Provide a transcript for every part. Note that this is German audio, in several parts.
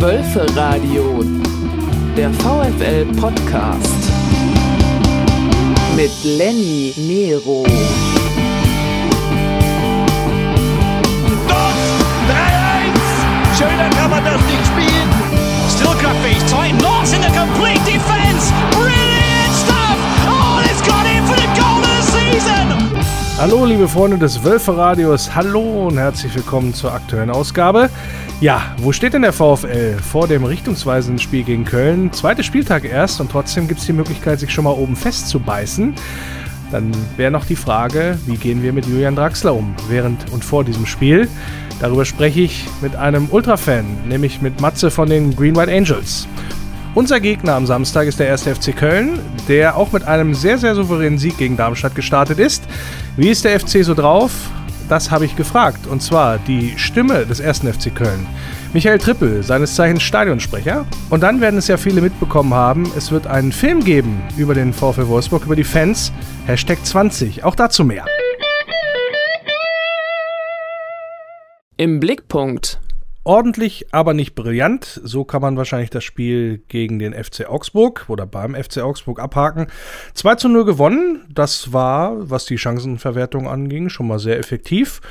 Wölferadio, der VfL-Podcast mit Lenny Nero. Dort 3-1. Schöner kann man das nicht spielen. Still Cutfish, tight knots in the complete defense. Brilliant stuff. Oh, it's got in for the goal of the season. Hallo, liebe Freunde des Wölferadios. Hallo und herzlich willkommen zur aktuellen Ausgabe. Ja, wo steht denn der VfL? Vor dem richtungsweisenden Spiel gegen Köln. Zweiter Spieltag erst und trotzdem gibt es die Möglichkeit, sich schon mal oben festzubeißen. Dann wäre noch die Frage, wie gehen wir mit Julian Draxler um während und vor diesem Spiel? Darüber spreche ich mit einem Ultra-Fan, nämlich mit Matze von den Green White Angels. Unser Gegner am Samstag ist der 1. FC Köln, der auch mit einem sehr, sehr souveränen Sieg gegen Darmstadt gestartet ist. Wie ist der FC so drauf? Das habe ich gefragt. Und zwar die Stimme des 1. FC Köln. Michael Trippel, seines Zeichens Stadionsprecher. Und dann werden es ja viele mitbekommen haben, es wird einen Film geben über den VfL Wolfsburg, über die Fans. Hashtag 20. Auch dazu mehr. Im Blickpunkt. Ordentlich, aber nicht brillant. So kann man wahrscheinlich das Spiel gegen den FC Augsburg oder beim FC Augsburg abhaken. 2 zu 0 gewonnen. Das war, was die Chancenverwertung anging, schon mal sehr effektiv.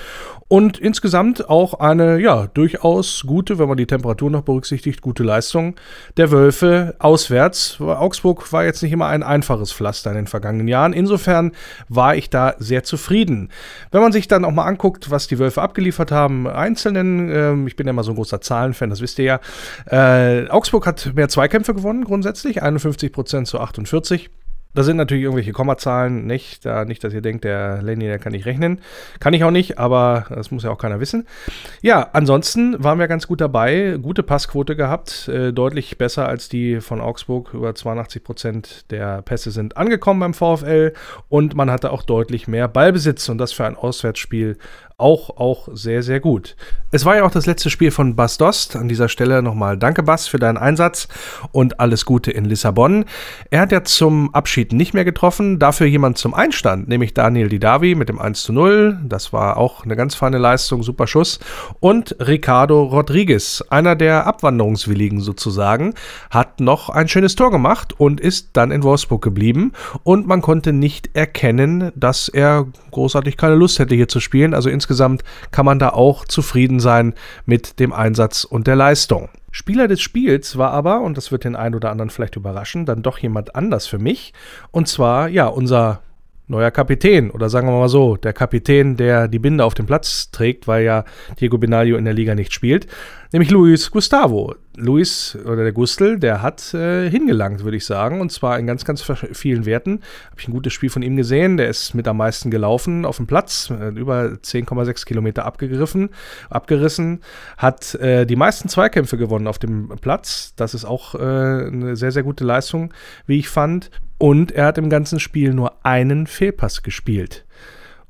Und insgesamt auch eine, ja, durchaus gute, wenn man die Temperatur noch berücksichtigt, gute Leistung der Wölfe auswärts. Augsburg war jetzt nicht immer ein einfaches Pflaster in den vergangenen Jahren. Insofern war ich da sehr zufrieden. Wenn man sich dann auch mal anguckt, was die Wölfe abgeliefert haben, einzelnen, ähm, ich bin ja immer so ein großer Zahlenfan, das wisst ihr ja. Äh, Augsburg hat mehr Zweikämpfe gewonnen, grundsätzlich, 51% zu 48%. Da sind natürlich irgendwelche Kommazahlen, nicht? Da nicht, dass ihr denkt, der Lenny, der kann nicht rechnen. Kann ich auch nicht, aber das muss ja auch keiner wissen. Ja, ansonsten waren wir ganz gut dabei. Gute Passquote gehabt. Äh, deutlich besser als die von Augsburg. Über 82 Prozent der Pässe sind angekommen beim VfL. Und man hatte auch deutlich mehr Ballbesitz. Und das für ein Auswärtsspiel auch, auch sehr, sehr gut. Es war ja auch das letzte Spiel von Bas Dost. An dieser Stelle nochmal danke, Bas, für deinen Einsatz und alles Gute in Lissabon. Er hat ja zum Abschied nicht mehr getroffen, dafür jemand zum Einstand, nämlich Daniel Didavi mit dem 1 zu 0. Das war auch eine ganz feine Leistung, super Schuss. Und Ricardo Rodriguez, einer der Abwanderungswilligen sozusagen, hat noch ein schönes Tor gemacht und ist dann in Wolfsburg geblieben. Und man konnte nicht erkennen, dass er großartig keine Lust hätte, hier zu spielen. Also insgesamt kann man da auch zufrieden sein mit dem Einsatz und der Leistung. Spieler des Spiels war aber, und das wird den einen oder anderen vielleicht überraschen, dann doch jemand anders für mich. Und zwar, ja, unser neuer Kapitän oder sagen wir mal so, der Kapitän, der die Binde auf dem Platz trägt, weil ja Diego Benaglio in der Liga nicht spielt, nämlich Luis Gustavo. Luis oder der Gustl, der hat äh, hingelangt, würde ich sagen, und zwar in ganz, ganz vielen Werten. Habe ich ein gutes Spiel von ihm gesehen. Der ist mit am meisten gelaufen auf dem Platz, äh, über 10,6 Kilometer abgegriffen, abgerissen, hat äh, die meisten Zweikämpfe gewonnen auf dem Platz. Das ist auch äh, eine sehr, sehr gute Leistung, wie ich fand. Und er hat im ganzen Spiel nur einen Fehlpass gespielt.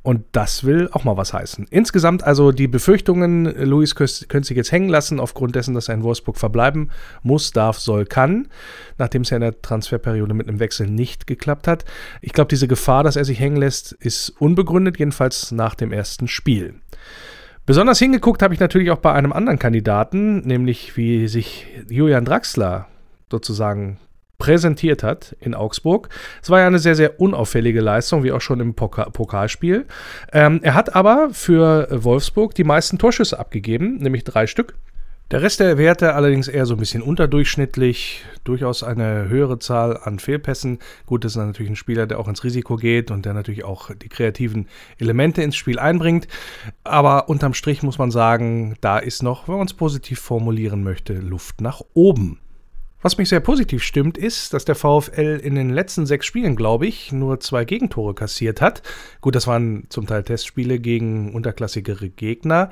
Und das will auch mal was heißen. Insgesamt also die Befürchtungen, Luis könnte sich jetzt hängen lassen, aufgrund dessen, dass er in Wolfsburg verbleiben muss, darf, soll, kann, nachdem es ja in der Transferperiode mit einem Wechsel nicht geklappt hat. Ich glaube, diese Gefahr, dass er sich hängen lässt, ist unbegründet, jedenfalls nach dem ersten Spiel. Besonders hingeguckt habe ich natürlich auch bei einem anderen Kandidaten, nämlich wie sich Julian Draxler sozusagen präsentiert hat in Augsburg. Es war ja eine sehr, sehr unauffällige Leistung, wie auch schon im Poka Pokalspiel. Ähm, er hat aber für Wolfsburg die meisten Torschüsse abgegeben, nämlich drei Stück. Der Rest der Werte allerdings eher so ein bisschen unterdurchschnittlich, durchaus eine höhere Zahl an Fehlpässen. Gut, das ist natürlich ein Spieler, der auch ins Risiko geht und der natürlich auch die kreativen Elemente ins Spiel einbringt. Aber unterm Strich muss man sagen, da ist noch, wenn man es positiv formulieren möchte, Luft nach oben. Was mich sehr positiv stimmt, ist, dass der VfL in den letzten sechs Spielen, glaube ich, nur zwei Gegentore kassiert hat. Gut, das waren zum Teil Testspiele gegen unterklassigere Gegner.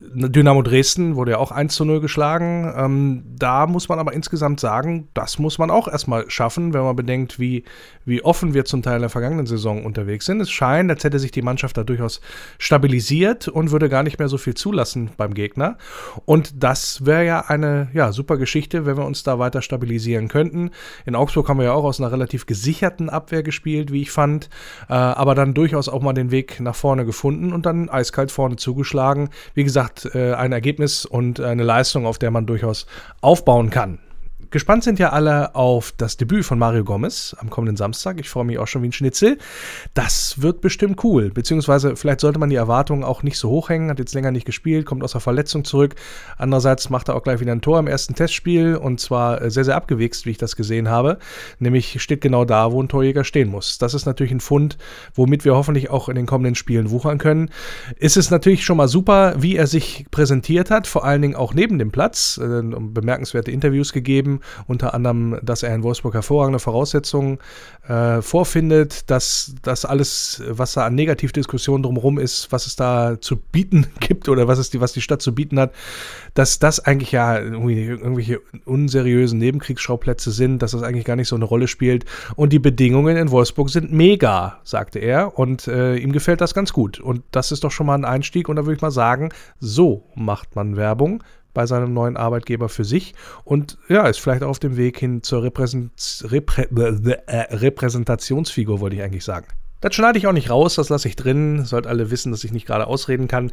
Dynamo Dresden wurde ja auch 1 zu 0 geschlagen. Ähm, da muss man aber insgesamt sagen, das muss man auch erstmal schaffen, wenn man bedenkt, wie, wie offen wir zum Teil in der vergangenen Saison unterwegs sind. Es scheint, als hätte sich die Mannschaft da durchaus stabilisiert und würde gar nicht mehr so viel zulassen beim Gegner. Und das wäre ja eine ja, super Geschichte, wenn wir uns da weiter stabilisieren könnten. In Augsburg haben wir ja auch aus einer relativ gesicherten Abwehr gespielt, wie ich fand, äh, aber dann durchaus auch mal den Weg nach vorne gefunden und dann eiskalt vorne zugeschlagen. Wie gesagt, gesagt, äh, ein Ergebnis und eine Leistung, auf der man durchaus aufbauen kann. Gespannt sind ja alle auf das Debüt von Mario Gomez am kommenden Samstag. Ich freue mich auch schon wie ein Schnitzel. Das wird bestimmt cool. Beziehungsweise vielleicht sollte man die Erwartungen auch nicht so hoch hängen. Hat jetzt länger nicht gespielt, kommt aus der Verletzung zurück. Andererseits macht er auch gleich wieder ein Tor im ersten Testspiel und zwar äh, sehr, sehr abgewichst, wie ich das gesehen habe. Nämlich steht genau da, wo ein Torjäger stehen muss. Das ist natürlich ein Fund, womit wir hoffentlich auch in den kommenden Spielen wuchern können. Ist es natürlich schon mal super, wie er sich präsentiert hat, vor allen Dingen auch neben dem Platz. Äh, bemerkenswerte Interviews gegeben unter anderem, dass er in Wolfsburg hervorragende Voraussetzungen äh, vorfindet, dass das alles, was da an Negativdiskussionen drumherum ist, was es da zu bieten gibt oder was, es die, was die Stadt zu bieten hat, dass das eigentlich ja irgendwelche unseriösen Nebenkriegsschauplätze sind, dass das eigentlich gar nicht so eine Rolle spielt. Und die Bedingungen in Wolfsburg sind mega, sagte er. Und äh, ihm gefällt das ganz gut. Und das ist doch schon mal ein Einstieg. Und da würde ich mal sagen, so macht man Werbung bei seinem neuen Arbeitgeber für sich und ja, ist vielleicht auf dem Weg hin zur äh, Repräsentationsfigur, wollte ich eigentlich sagen. Das schneide ich auch nicht raus, das lasse ich drin. Sollt alle wissen, dass ich nicht gerade ausreden kann.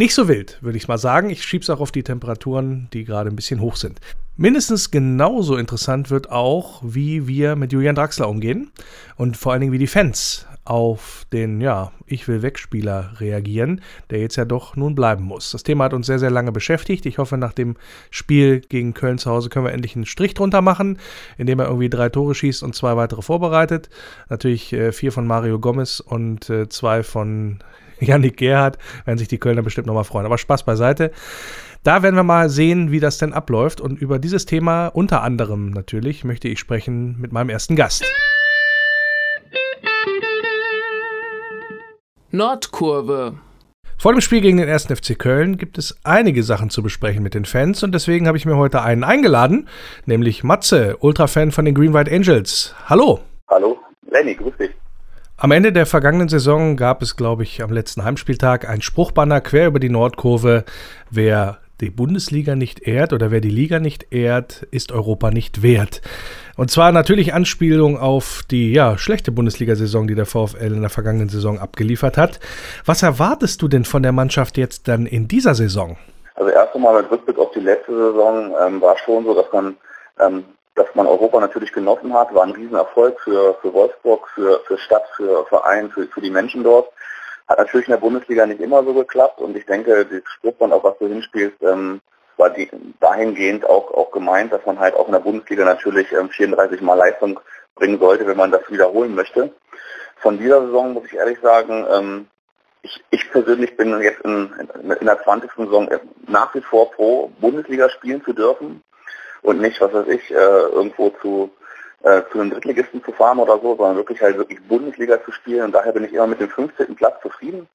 Nicht so wild, würde ich mal sagen. Ich schiebe es auch auf die Temperaturen, die gerade ein bisschen hoch sind. Mindestens genauso interessant wird auch, wie wir mit Julian Draxler umgehen und vor allen Dingen, wie die Fans auf den, ja, Ich will Wegspieler reagieren, der jetzt ja doch nun bleiben muss. Das Thema hat uns sehr, sehr lange beschäftigt. Ich hoffe, nach dem Spiel gegen Köln zu Hause können wir endlich einen Strich drunter machen, indem er irgendwie drei Tore schießt und zwei weitere vorbereitet. Natürlich äh, vier von Mario Gomez und äh, zwei von Yannick Gerhardt, werden sich die Kölner bestimmt nochmal freuen. Aber Spaß beiseite. Da werden wir mal sehen, wie das denn abläuft. Und über dieses Thema unter anderem natürlich möchte ich sprechen mit meinem ersten Gast. Nordkurve. Vor dem Spiel gegen den 1. FC Köln gibt es einige Sachen zu besprechen mit den Fans und deswegen habe ich mir heute einen eingeladen, nämlich Matze, Ultrafan von den Green White Angels. Hallo. Hallo, Lenny, grüß dich. Am Ende der vergangenen Saison gab es, glaube ich, am letzten Heimspieltag ein Spruchbanner quer über die Nordkurve. Wer die Bundesliga nicht ehrt oder wer die Liga nicht ehrt, ist Europa nicht wert. Und zwar natürlich Anspielung auf die ja, schlechte Bundesliga-Saison, die der VfL in der vergangenen Saison abgeliefert hat. Was erwartest du denn von der Mannschaft jetzt dann in dieser Saison? Also erst einmal mit Rückblick auf die letzte Saison ähm, war schon so, dass man ähm, dass man Europa natürlich genossen hat, war ein Riesenerfolg für, für Wolfsburg, für, für Stadt, für Verein, für, für die Menschen dort. Hat natürlich in der Bundesliga nicht immer so geklappt und ich denke, das Spruchband, auch was du hinspielst, ähm, war die, dahingehend auch, auch gemeint, dass man halt auch in der Bundesliga natürlich ähm, 34 Mal Leistung bringen sollte, wenn man das wiederholen möchte. Von dieser Saison muss ich ehrlich sagen, ähm, ich, ich persönlich bin jetzt in, in der 20. Saison nach wie vor pro, Bundesliga spielen zu dürfen und nicht, was weiß ich, äh, irgendwo zu äh, zu einem Drittligisten zu fahren oder so, sondern wirklich halt wirklich Bundesliga zu spielen. Und daher bin ich immer mit dem 15. Platz zufrieden.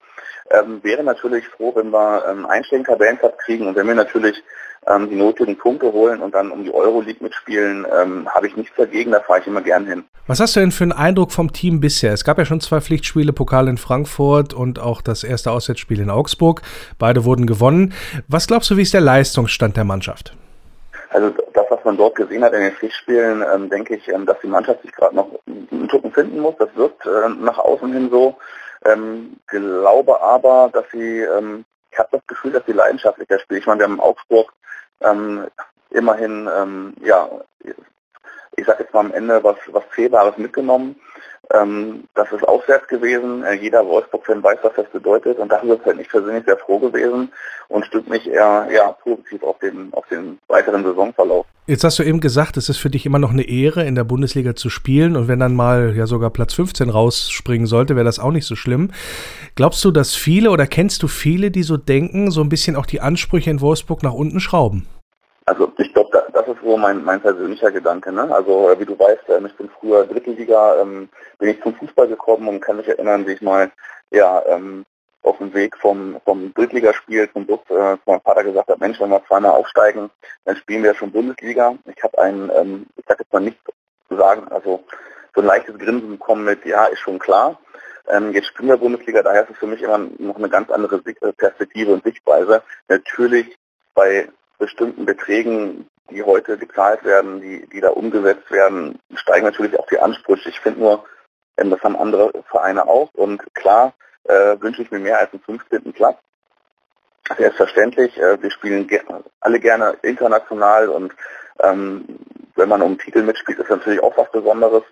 Ähm, wäre natürlich froh, wenn wir ähm, einstelligen Tabellenplatz kriegen und wenn wir natürlich ähm, die nötigen Punkte holen und dann um die Euroleague mitspielen, ähm, habe ich nichts dagegen, da fahre ich immer gern hin. Was hast du denn für einen Eindruck vom Team bisher? Es gab ja schon zwei Pflichtspiele, Pokal in Frankfurt und auch das erste Auswärtsspiel in Augsburg. Beide wurden gewonnen. Was glaubst du, wie ist der Leistungsstand der Mannschaft? Also man dort gesehen hat in den Pflichtspielen, ähm, denke ich, ähm, dass die Mannschaft sich gerade noch einen Tucken finden muss. Das wirkt äh, nach außen hin so. Ähm, glaube aber, dass sie, ähm, ich habe das Gefühl, dass sie leidenschaftlicher spielen. Ich meine, wir haben in Augsburg ähm, immerhin, ähm, ja, ich sage jetzt mal am Ende was, was Zählbares mitgenommen. Ähm, das ist auswärts gewesen. Äh, jeder Wolfsburg-Fan weiß, was das bedeutet. Und darüber bin ich persönlich sehr froh gewesen und stimmt mich eher ja, positiv auf den, auf den weiteren Saisonverlauf. Jetzt hast du eben gesagt, es ist für dich immer noch eine Ehre, in der Bundesliga zu spielen. Und wenn dann mal ja sogar Platz 15 rausspringen sollte, wäre das auch nicht so schlimm. Glaubst du, dass viele oder kennst du viele, die so denken, so ein bisschen auch die Ansprüche in Wolfsburg nach unten schrauben? Also ich glaube, das ist so mein, mein persönlicher Gedanke. Ne? Also wie du weißt, ähm, ich bin früher Drittelliga, ähm, bin ich zum Fußball gekommen und kann mich erinnern, wie ich mal ja, ähm, auf dem Weg vom, vom Drittligaspiel zum Bus äh, meinem Vater gesagt habe, Mensch, wenn wir zweimal aufsteigen, dann spielen wir schon Bundesliga. Ich habe einen, ähm, ich sag jetzt mal nicht sagen, also so ein leichtes Grinsen bekommen mit, ja, ist schon klar. Ähm, jetzt spielen wir Bundesliga, daher ist es für mich immer noch eine ganz andere Perspektive und Sichtweise. Natürlich bei bestimmten Beträgen, die heute gezahlt werden, die, die da umgesetzt werden, steigen natürlich auch die Ansprüche. Ich finde nur, ähm, das haben andere Vereine auch. Und klar äh, wünsche ich mir mehr als einen 15. Platz. Selbstverständlich, äh, wir spielen ge alle gerne international und ähm, wenn man um Titel mitspielt, ist natürlich auch was Besonderes.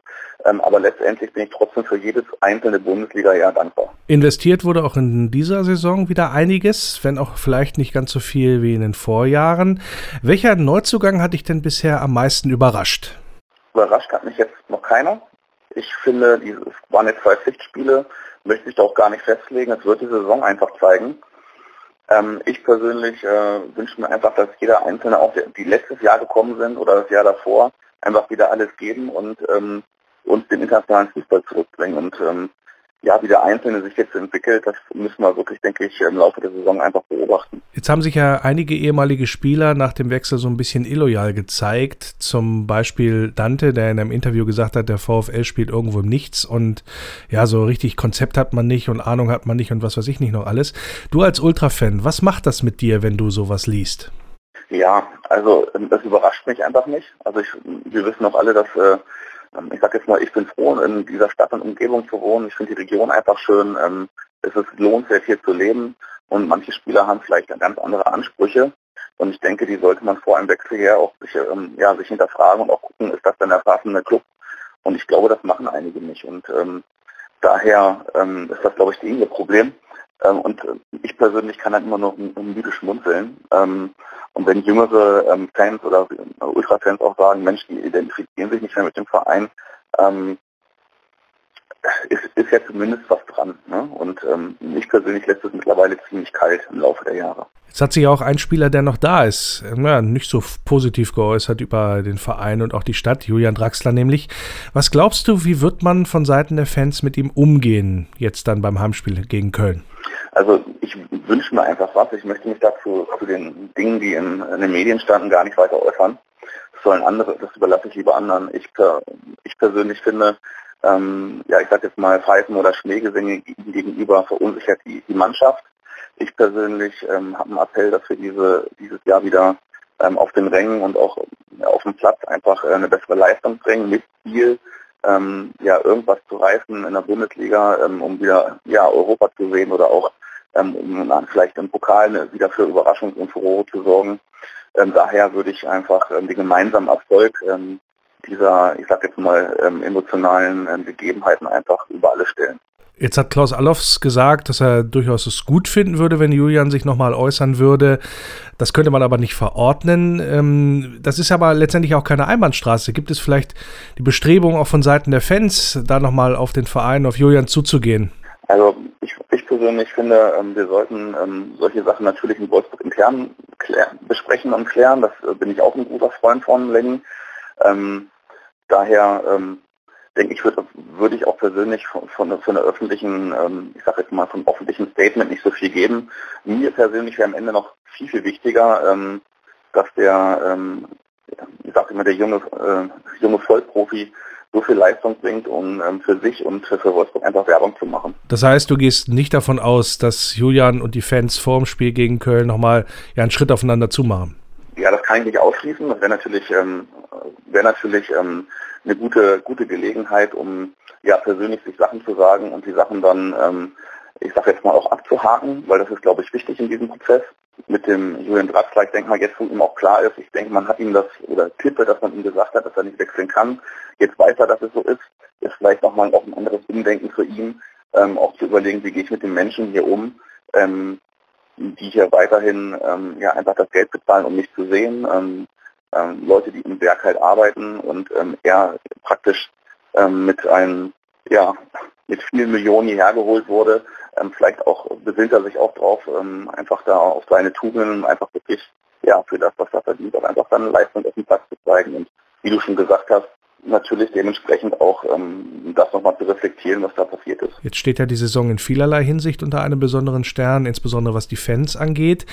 Ähm, aber letztendlich bin ich trotzdem für jedes einzelne Bundesliga-Jahr dankbar. Investiert wurde auch in dieser Saison wieder einiges, wenn auch vielleicht nicht ganz so viel wie in den Vorjahren. Welcher Neuzugang hat dich denn bisher am meisten überrascht? Überrascht hat mich jetzt noch keiner. Ich finde, es waren jetzt zwei Pflichtspiele, möchte ich da auch gar nicht festlegen. Es wird die Saison einfach zeigen. Ähm, ich persönlich äh, wünsche mir einfach, dass jeder Einzelne, auch die letztes Jahr gekommen sind oder das Jahr davor, einfach wieder alles geben und ähm, uns den internationalen Fußball zurückbringen. Und ähm, ja, wie der Einzelne sich jetzt entwickelt, das müssen wir wirklich, denke ich, im Laufe der Saison einfach beobachten. Jetzt haben sich ja einige ehemalige Spieler nach dem Wechsel so ein bisschen illoyal gezeigt. Zum Beispiel Dante, der in einem Interview gesagt hat, der VfL spielt irgendwo im Nichts und ja, so richtig Konzept hat man nicht und Ahnung hat man nicht und was weiß ich nicht noch alles. Du als Ultra-Fan, was macht das mit dir, wenn du sowas liest? Ja, also das überrascht mich einfach nicht. Also ich, wir wissen auch alle, dass äh, ich sage jetzt mal, ich bin froh, in dieser Stadt und Umgebung zu wohnen. Ich finde die Region einfach schön. Ähm, es ist lohnenswert, hier zu leben. Und manche Spieler haben vielleicht ganz andere Ansprüche. Und ich denke, die sollte man vor einem Wechsel her auch sich, ähm, ja, sich hinterfragen und auch gucken, ist das denn der passende Club? Und ich glaube, das machen einige nicht. Und ähm, daher ähm, ist das, glaube ich, das Problem. Ähm, und ich persönlich kann dann immer noch müde schmunzeln. Ähm, und wenn jüngere ähm, Fans oder Ultra-Fans auch sagen, Mensch, die identifizieren sich nicht mehr mit dem Verein, ähm, ist, ist ja zumindest was dran. Ne? Und ähm, mich persönlich lässt es mittlerweile ziemlich kalt im Laufe der Jahre. Jetzt hat sich auch ein Spieler, der noch da ist, ja, nicht so positiv geäußert über den Verein und auch die Stadt, Julian Draxler nämlich. Was glaubst du, wie wird man von Seiten der Fans mit ihm umgehen, jetzt dann beim Heimspiel gegen Köln? Also ich wünsche mir einfach was. Ich möchte mich dazu zu den Dingen, die in, in den Medien standen, gar nicht weiter äußern. Das sollen andere, das überlasse ich lieber anderen. Ich, ich persönlich finde, ähm, ja, ich sage jetzt mal, Pfeifen oder Schmähgesänge gegenüber verunsichert die, die Mannschaft. Ich persönlich ähm, habe einen Appell, dass wir diese, dieses Jahr wieder ähm, auf den Rängen und auch auf dem Platz einfach äh, eine bessere Leistung bringen mit Ziel, ähm, ja, irgendwas zu reißen in der Bundesliga, ähm, um wieder ja, Europa zu sehen oder auch um dann vielleicht im Pokal wieder für Überraschung und Furore zu sorgen. Ähm, daher würde ich einfach ähm, den gemeinsamen Erfolg ähm, dieser, ich sag jetzt mal, ähm, emotionalen ähm, Gegebenheiten einfach über alle stellen. Jetzt hat Klaus Allofs gesagt, dass er durchaus es gut finden würde, wenn Julian sich nochmal äußern würde. Das könnte man aber nicht verordnen. Ähm, das ist aber letztendlich auch keine Einbahnstraße. Gibt es vielleicht die Bestrebung auch von Seiten der Fans, da nochmal auf den Verein, auf Julian zuzugehen? Also ich, ich persönlich finde, ähm, wir sollten ähm, solche Sachen natürlich in Wolfsburg intern besprechen und klären. Das äh, bin ich auch ein guter Freund von Lenny. Ähm, daher denke ich, würde, würde ich auch persönlich von, von, von der öffentlichen, ähm, ich sage jetzt mal, vom öffentlichen Statement nicht so viel geben. Mir persönlich wäre am Ende noch viel, viel wichtiger, ähm, dass der, ähm, ich sage immer, der junge, äh, junge Vollprofi so viel Leistung bringt, um ähm, für sich und für, für Wolfsburg einfach Werbung zu machen. Das heißt, du gehst nicht davon aus, dass Julian und die Fans vor dem Spiel gegen Köln nochmal ja, einen Schritt aufeinander zumachen? Ja, das kann ich nicht ausschließen. Das wäre natürlich, ähm, wäre natürlich ähm, eine gute, gute Gelegenheit, um ja persönlich sich Sachen zu sagen und die Sachen dann, ähm, ich sage jetzt mal auch abzuhaken, weil das ist, glaube ich, wichtig in diesem Prozess. Mit dem Julian Draxler, ich denke mal, jetzt wo ihm auch klar ist, ich denke, man hat ihm das, oder tippe, dass man ihm gesagt hat, dass er nicht wechseln kann. Jetzt weiß er, dass es so ist, ist vielleicht nochmal auch ein anderes Umdenken für ihn, ähm, auch zu überlegen, wie gehe ich mit den Menschen hier um, ähm, die hier weiterhin ähm, ja einfach das Geld bezahlen, um mich zu sehen. Ähm, ähm, Leute, die im Werk halt arbeiten und ähm, er praktisch mit einem, ja, mit vielen Millionen hierher geholt wurde. Ähm, vielleicht auch besinnt er sich auch drauf, ähm, einfach da auf seine Tugenden einfach wirklich, ja, für das, was er verdient, auch einfach dann Leistung auf dem Platz zu zeigen. Und wie du schon gesagt hast, natürlich dementsprechend auch ähm, das nochmal zu reflektieren, was da passiert ist. Jetzt steht ja die Saison in vielerlei Hinsicht unter einem besonderen Stern, insbesondere was die Fans angeht.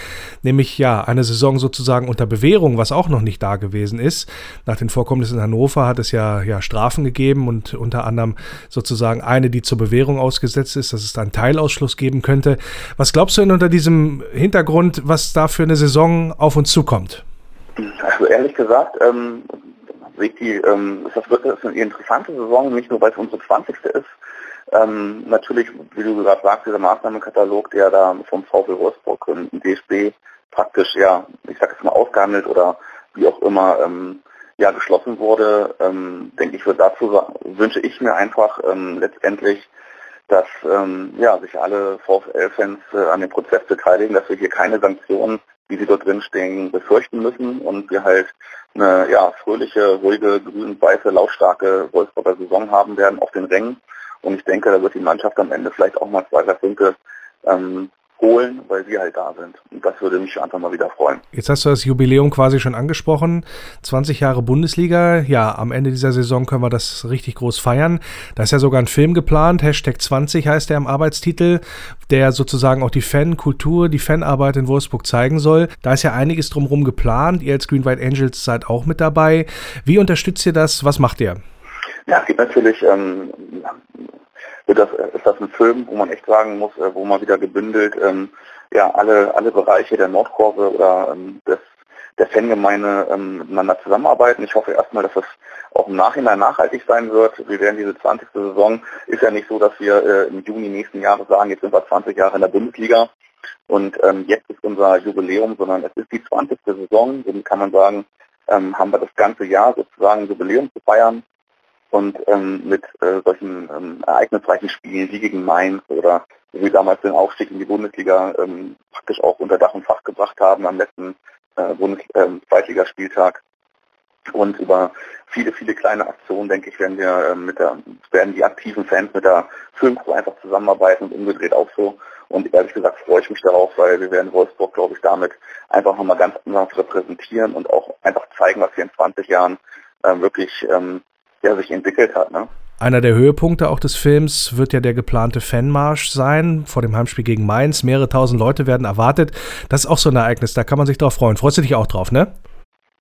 Nämlich ja, eine Saison sozusagen unter Bewährung, was auch noch nicht da gewesen ist. Nach den Vorkommnissen in Hannover hat es ja, ja Strafen gegeben und unter anderem sozusagen eine, die zur Bewährung ausgesetzt ist, dass es da einen Teilausschluss geben könnte. Was glaubst du denn unter diesem Hintergrund, was da für eine Saison auf uns zukommt? Also ehrlich gesagt, ähm, sehe die, ähm, das wird das eine interessante Saison, nicht nur weil es unsere 20. ist, Ähm, natürlich, wie du gerade sagst, dieser Maßnahmenkatalog, der da vom VfL Wolfsburg und dem DFB praktisch, ja, ich sag jetzt mal ausgehandelt oder wie auch immer, ähm, ja, geschlossen wurde, ähm, denke ich, wird dazu wünsche ich mir einfach ähm, letztendlich, dass ähm, ja, sich alle VfL-Fans äh, an dem Prozess beteiligen, dass wir hier keine Sanktionen, wie sie dort drin stehen, befürchten müssen und wir halt eine ja, fröhliche, ruhige, grün-weiße, lautstarke Wolfsburger Saison haben werden auf den Rängen. Und ich denke, da wird die Mannschaft am Ende vielleicht auch mal zwei, drei Punkte ähm, holen, weil wir halt da sind. Und das würde mich einfach mal wieder freuen. Jetzt hast du das Jubiläum quasi schon angesprochen. 20 Jahre Bundesliga. Ja, am Ende dieser Saison können wir das richtig groß feiern. Da ist ja sogar ein Film geplant. Hashtag 20 heißt der im Arbeitstitel, der sozusagen auch die Fankultur, die Fanarbeit in Wolfsburg zeigen soll. Da ist ja einiges drumherum geplant. Ihr als Green White Angels seid auch mit dabei. Wie unterstützt ihr das? Was macht ihr? Ja, es gibt natürlich ähm, wird das, ist das ein Film, wo man echt sagen muss, äh, wo man wieder gebündelt ähm, ja alle alle Bereiche der Nordkurve oder ähm, des der Fangemeinde ähm, miteinander zusammenarbeiten. Ich hoffe erstmal, dass das auch im Nachhinein nachhaltig sein wird. Wir werden diese 20. Saison, ist ja nicht so, dass wir äh, im Juni nächsten Jahres sagen, jetzt sind wir 20 Jahre in der Bundesliga und ähm, jetzt ist unser Jubiläum, sondern es ist die 20. Saison. Somit kann man sagen, ähm, haben wir das ganze Jahr sozusagen Jubiläum zu feiern und ähm, mit äh, solchen ähm, ereignisreichen Spielen wie gegen Mainz oder wie wir damals den Aufstieg in die Bundesliga ähm, praktisch auch unter Dach und Fach gebracht haben am letzten äh, äh, Zweitligaspieltag. Und über viele, viele kleine Aktionen, denke ich, werden wir äh, mit der, werden die aktiven Fans mit der Filmcrew einfach zusammenarbeiten und umgedreht auch so. Und ehrlich gesagt freue ich mich darauf, weil wir werden Wolfsburg, glaube ich, damit einfach nochmal ganz anders repräsentieren und auch einfach zeigen, was wir in 20 Jahren äh, wirklich ähm, ja, sich entwickelt hat. Ne? Einer der Höhepunkte auch des Films wird ja der geplante Fanmarsch sein vor dem Heimspiel gegen Mainz. Mehrere tausend Leute werden erwartet. Das ist auch so ein Ereignis, da kann man sich drauf freuen. Freust du dich auch drauf, ne?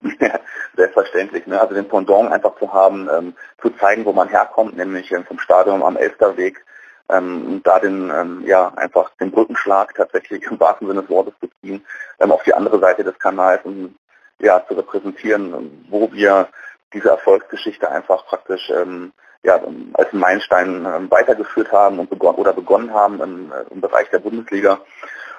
Ja, selbstverständlich. Ne? Also den Pendant einfach zu haben, ähm, zu zeigen, wo man herkommt, nämlich ähm, vom Stadion am Elsterweg, ähm, da den, ähm, ja, einfach den Brückenschlag tatsächlich im wahrsten Sinne des Wortes zu ziehen, ähm, auf die andere Seite des Kanals und ja, zu repräsentieren, wo wir diese Erfolgsgeschichte einfach praktisch ähm, ja, als Meilenstein ähm, weitergeführt haben und begonnen oder begonnen haben im, äh, im Bereich der Bundesliga.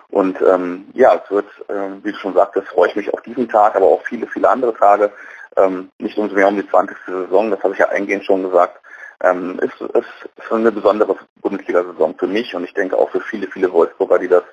Und ähm, ja, es wird, äh, wie du schon sagtest, freue ich mich auf diesen Tag, aber auch viele, viele andere Tage. Ähm, nicht umso mehr um die 20. Saison, das habe ich ja eingehend schon gesagt. Ähm, ist, ist, ist eine besondere Bundesliga-Saison für mich und ich denke auch für viele, viele Wolfsburger, die das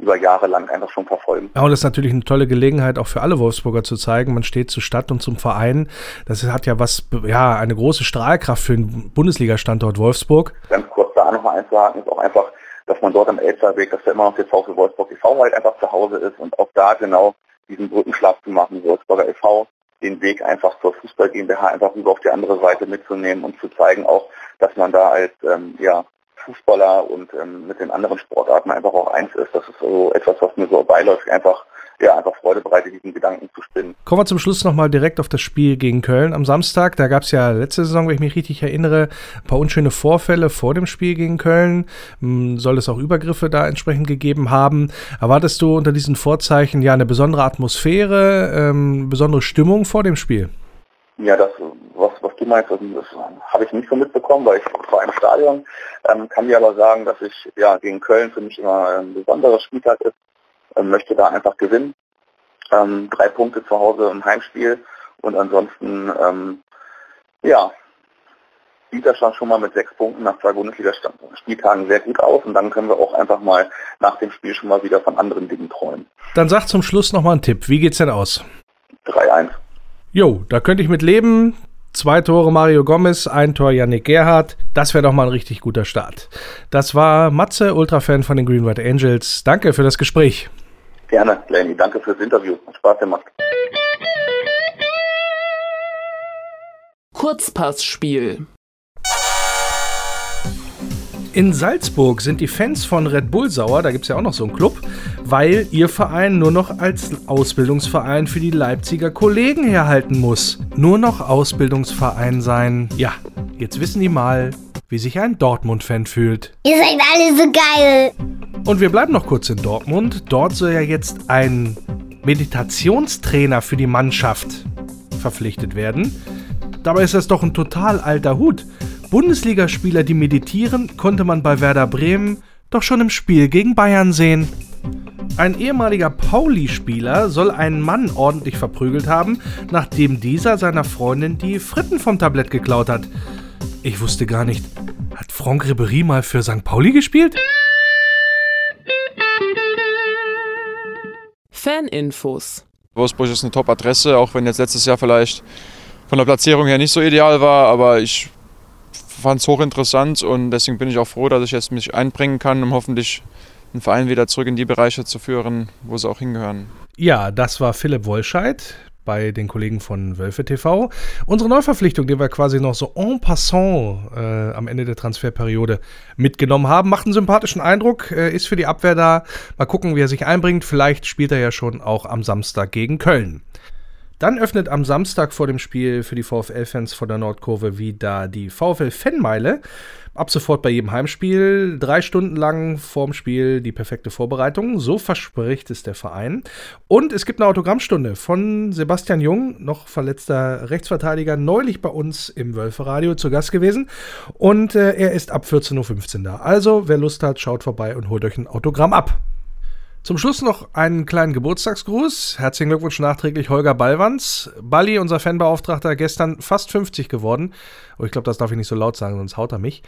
über Jahre lang einfach schon verfolgen. Ja, und das ist natürlich eine tolle Gelegenheit auch für alle Wolfsburger zu zeigen, man steht zur Stadt und zum Verein. Das hat ja was, ja, eine große Strahlkraft für den Bundesliga-Standort Wolfsburg. Ganz kurz da nochmal einzuhaken, ist auch einfach, dass man dort am Elsterweg, dass da immer noch der VfL Wolfsburg e.V. halt einfach zu Hause ist und auch da genau diesen Brückenschlag zu machen, Wolfsburger e.V., den Weg einfach zur Fußball GmbH einfach über auf die andere Seite mitzunehmen und zu zeigen auch, dass man da als ähm, ja, Fußballer und ähm, mit den anderen Sportarten einfach auch eins ist. Das ist so etwas, was mir so beiläuft, einfach ja, einfach Freude bereitet, diesen Gedanken zu spinnen. Kommen wir zum Schluss nochmal direkt auf das Spiel gegen Köln am Samstag. Da gab es ja letzte Saison, wenn ich mich richtig erinnere, ein paar unschöne Vorfälle vor dem Spiel gegen Köln. Hm, soll es auch Übergriffe da entsprechend gegeben haben? Erwartest du unter diesen Vorzeichen ja eine besondere Atmosphäre, ähm, besondere Stimmung vor dem Spiel? Ja, das, meinst, das, das habe ich nicht so mitbekommen, weil ich war im Stadion. Ähm, kann dir aber sagen, dass ich ja gegen Köln für mich immer ein besonderer Spieltag ist. Ähm, möchte da einfach gewinnen. Ähm, drei Punkte zu Hause im Heimspiel und ansonsten ähm, ja, sieht das schon mal mit sechs Punkten nach zwei Bundesliga-Spieltagen sehr gut aus und dann können wir auch einfach mal nach dem Spiel schon mal wieder von anderen Dingen träumen. Dann sag zum Schluss nochmal einen Tipp. Wie geht's denn aus? 3-1. Jo, da könnte ich mit leben. Zwei Tore Mario Gomez, ein Tor Yannick Gerhardt. Das wäre doch mal ein richtig guter Start. Das war Matze, Ultrafan von den Green White Angels. Danke für das Gespräch. Gerne, Lenny. Danke fürs Interview. Hat Spaß gemacht. Kurzpassspiel. In Salzburg sind die Fans von Red Bull sauer, da gibt es ja auch noch so einen Club, weil ihr Verein nur noch als Ausbildungsverein für die Leipziger Kollegen herhalten muss. Nur noch Ausbildungsverein sein. Ja, jetzt wissen die mal, wie sich ein Dortmund-Fan fühlt. Ihr seid alle so geil. Und wir bleiben noch kurz in Dortmund. Dort soll ja jetzt ein Meditationstrainer für die Mannschaft verpflichtet werden. Dabei ist das doch ein total alter Hut. Bundesligaspieler, die meditieren, konnte man bei Werder Bremen doch schon im Spiel gegen Bayern sehen. Ein ehemaliger Pauli-Spieler soll einen Mann ordentlich verprügelt haben, nachdem dieser seiner Freundin die Fritten vom Tablett geklaut hat. Ich wusste gar nicht, hat Franck Ribéry mal für St. Pauli gespielt? Faninfos. Wolfsburg ist eine Top-Adresse, auch wenn jetzt letztes Jahr vielleicht von der Platzierung her nicht so ideal war, aber ich fand es hochinteressant und deswegen bin ich auch froh, dass ich jetzt mich einbringen kann, um hoffentlich den Verein wieder zurück in die Bereiche zu führen, wo sie auch hingehören. Ja, das war Philipp Wollscheid bei den Kollegen von Wölfe TV. Unsere Neuverpflichtung, die wir quasi noch so en passant äh, am Ende der Transferperiode mitgenommen haben, macht einen sympathischen Eindruck, äh, ist für die Abwehr da. Mal gucken, wie er sich einbringt. Vielleicht spielt er ja schon auch am Samstag gegen Köln. Dann öffnet am Samstag vor dem Spiel für die VfL-Fans von der Nordkurve wieder die VfL-Fanmeile. Ab sofort bei jedem Heimspiel drei Stunden lang vorm Spiel die perfekte Vorbereitung. So verspricht es der Verein. Und es gibt eine Autogrammstunde von Sebastian Jung, noch verletzter Rechtsverteidiger, neulich bei uns im Wölferadio zu Gast gewesen. Und äh, er ist ab 14.15 Uhr da. Also, wer Lust hat, schaut vorbei und holt euch ein Autogramm ab. Zum Schluss noch einen kleinen Geburtstagsgruß. Herzlichen Glückwunsch nachträglich Holger Ballwanz. Balli, unser Fanbeauftragter, gestern fast 50 geworden. Oh, ich glaube, das darf ich nicht so laut sagen, sonst haut er mich.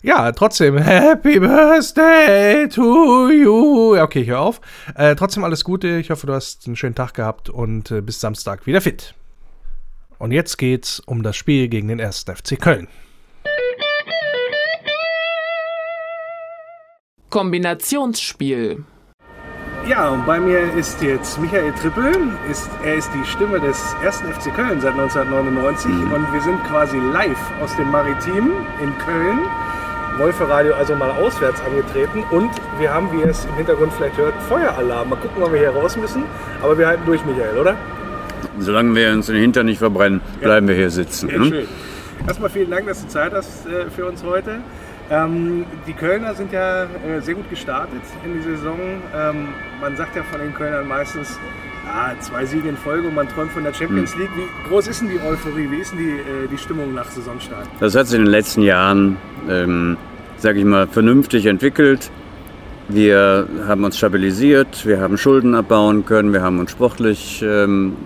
Ja, trotzdem, Happy Birthday to you. Okay, ich höre auf. Äh, trotzdem alles Gute. Ich hoffe, du hast einen schönen Tag gehabt und äh, bis Samstag wieder fit. Und jetzt geht's um das Spiel gegen den 1. FC Köln. Kombinationsspiel. Ja, und bei mir ist jetzt Michael Trippel. Ist, er ist die Stimme des 1. FC Köln seit 1999 Mhm. und wir sind quasi live aus dem Maritim in Köln. Wolfe-Radio also mal auswärts angetreten und wir haben, wie ihr es im Hintergrund vielleicht hört, Feueralarm. Mal gucken, wann wir hier raus müssen. Aber wir halten durch, Michael, oder? Solange wir uns den Hintern nicht verbrennen, bleiben wir hier sitzen. Sehr hm? schön. Erstmal vielen Dank, dass du Zeit hast äh, für uns heute. Ähm, die Kölner sind ja äh, sehr gut gestartet in die Saison. Ähm, man sagt ja von den Kölnern meistens, ah, zwei Siege in Folge und man träumt von der Champions Hm. League. Wie groß ist denn die Euphorie? Wie ist denn die, äh, die Stimmung nach Saisonstart? Das hat sich in den letzten Jahren, ähm, sage ich mal, vernünftig entwickelt. Wir haben uns stabilisiert, wir haben Schulden abbauen können, wir haben uns sportlich, ähm,